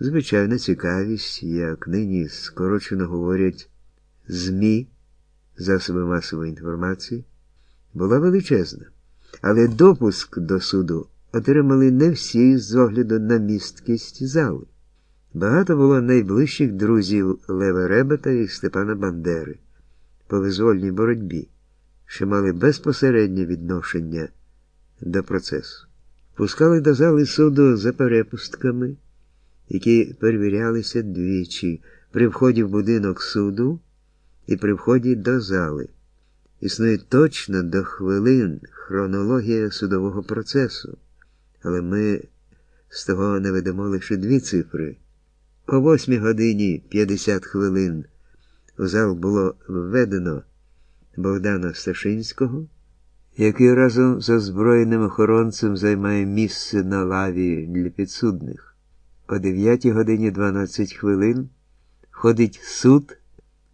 Звичайна цікавість, як нині скорочено говорять ЗМІ, засоби масової інформації, була величезна, але допуск до суду отримали не всі з огляду на місткість зали. Багато було найближчих друзів Лева Ребета і Степана Бандери по визвольній боротьбі, що мали безпосереднє відношення до процесу. Пускали до зали суду за перепустками, які перевірялися двічі при вході в будинок суду і при вході до зали. Існує точно до хвилин хронологія судового процесу, але ми з того не ведемо лише дві цифри. О 8 годині 50 хвилин у зал було введено Богдана Сташинського, який разом з озброєним охоронцем займає місце на лаві для підсудних. О 9 годині 12 хвилин входить суд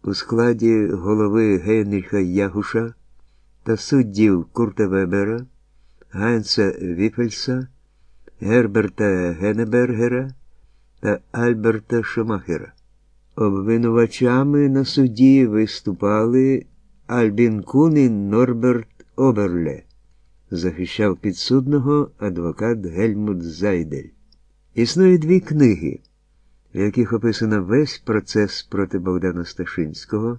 у складі голови Гейнріха Ягуша та суддів Курта Вебера, Ганса Віфельса, Герберта Генебергера та Альберта Шумахера. Обвинувачами на суді виступали Альбін Кун і Норберт Оберле, захищав підсудного адвокат Гельмут Зайдель. Існує дві книги, в яких описано весь процес проти Богдана Сташинського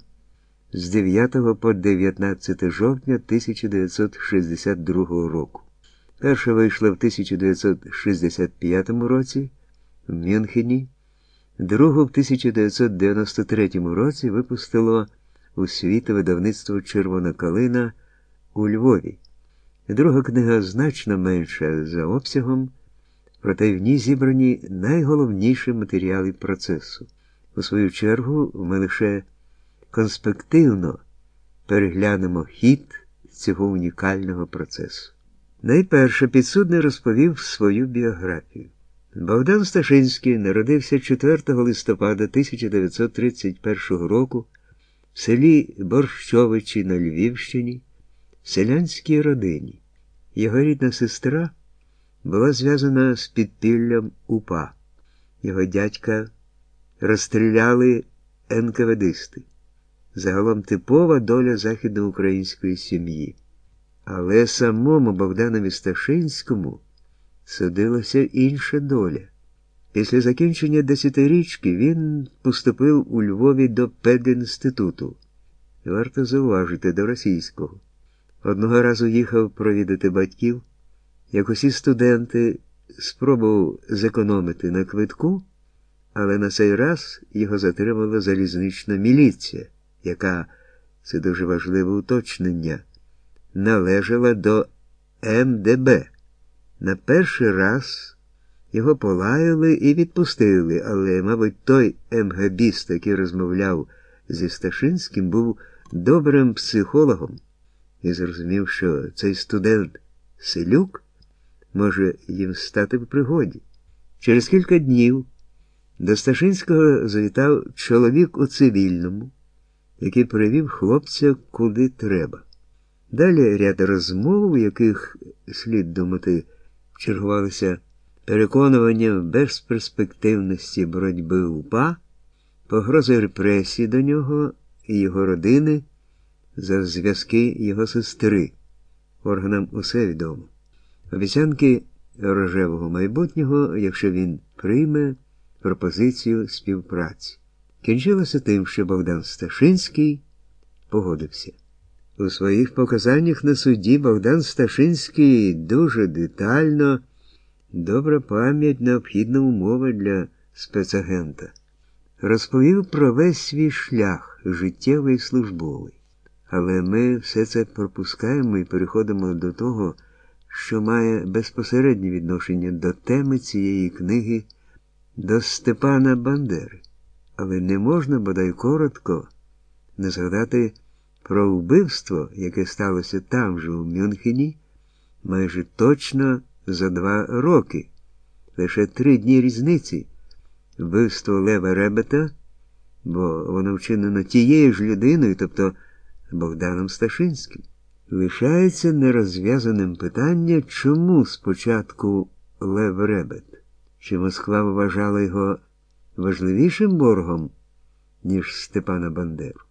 з 9 по 19 жовтня 1962 року. Перша вийшла в 1965 році в Мюнхені, другу в 1993 році випустило у світ видавництво Червона калина у Львові. Друга книга значно менша за обсягом, проте в ній зібрані найголовніші матеріали процесу. У свою чергу ми лише конспективно переглянемо хід цього унікального процесу. Найперше підсудний розповів свою біографію. Богдан Сташинський народився 4 листопада 1931 року в селі Борщовичі на Львівщині, в селянській родині. Його рідна сестра була зв'язана з підпіллям УПА. Його дядька розстріляли НКВДисти. Загалом типова доля західноукраїнської сім'ї. Але самому Богданові Сташинському судилася інша доля. Після закінчення десятирічки він поступив у Львові до педінституту. Варто зауважити до російського. Одного разу їхав провідати батьків, як усі студенти спробував зекономити на квитку, але на цей раз його затримала залізнична міліція, яка, це дуже важливе уточнення, належала до МДБ. На перший раз його полаяли і відпустили, але, мабуть, той МГБіст, який розмовляв зі Сташинським, був добрим психологом і зрозумів, що цей студент Селюк може їм стати в пригоді. Через кілька днів до Сташинського завітав чоловік у цивільному, який привів хлопця куди треба. Далі ряд розмов, у яких слід думати, чергувалися переконування в безперспективності боротьби УПА, погрози репресії до нього і його родини за зв'язки його сестри. Органам усе відомо. Обіцянки рожевого майбутнього, якщо він прийме пропозицію співпраці. Кінчилося тим, що Богдан Сташинський погодився. У своїх показаннях на суді Богдан Сташинський дуже детально, добра пам'ять необхідна умова для спецагента, розповів про весь свій шлях, життєвий службовий. Але ми все це пропускаємо і переходимо до того, що має безпосереднє відношення до теми цієї книги, до Степана Бандери. Але не можна бодай коротко не згадати про вбивство, яке сталося там же, у Мюнхені, майже точно за два роки, лише три дні різниці, вбивство Лева Ребета, бо воно вчинено тією ж людиною, тобто Богданом Сташинським. Лишається нерозв'язаним питання, чому спочатку Лев Ребет, чи Москва вважала його важливішим боргом, ніж Степана Бандеру.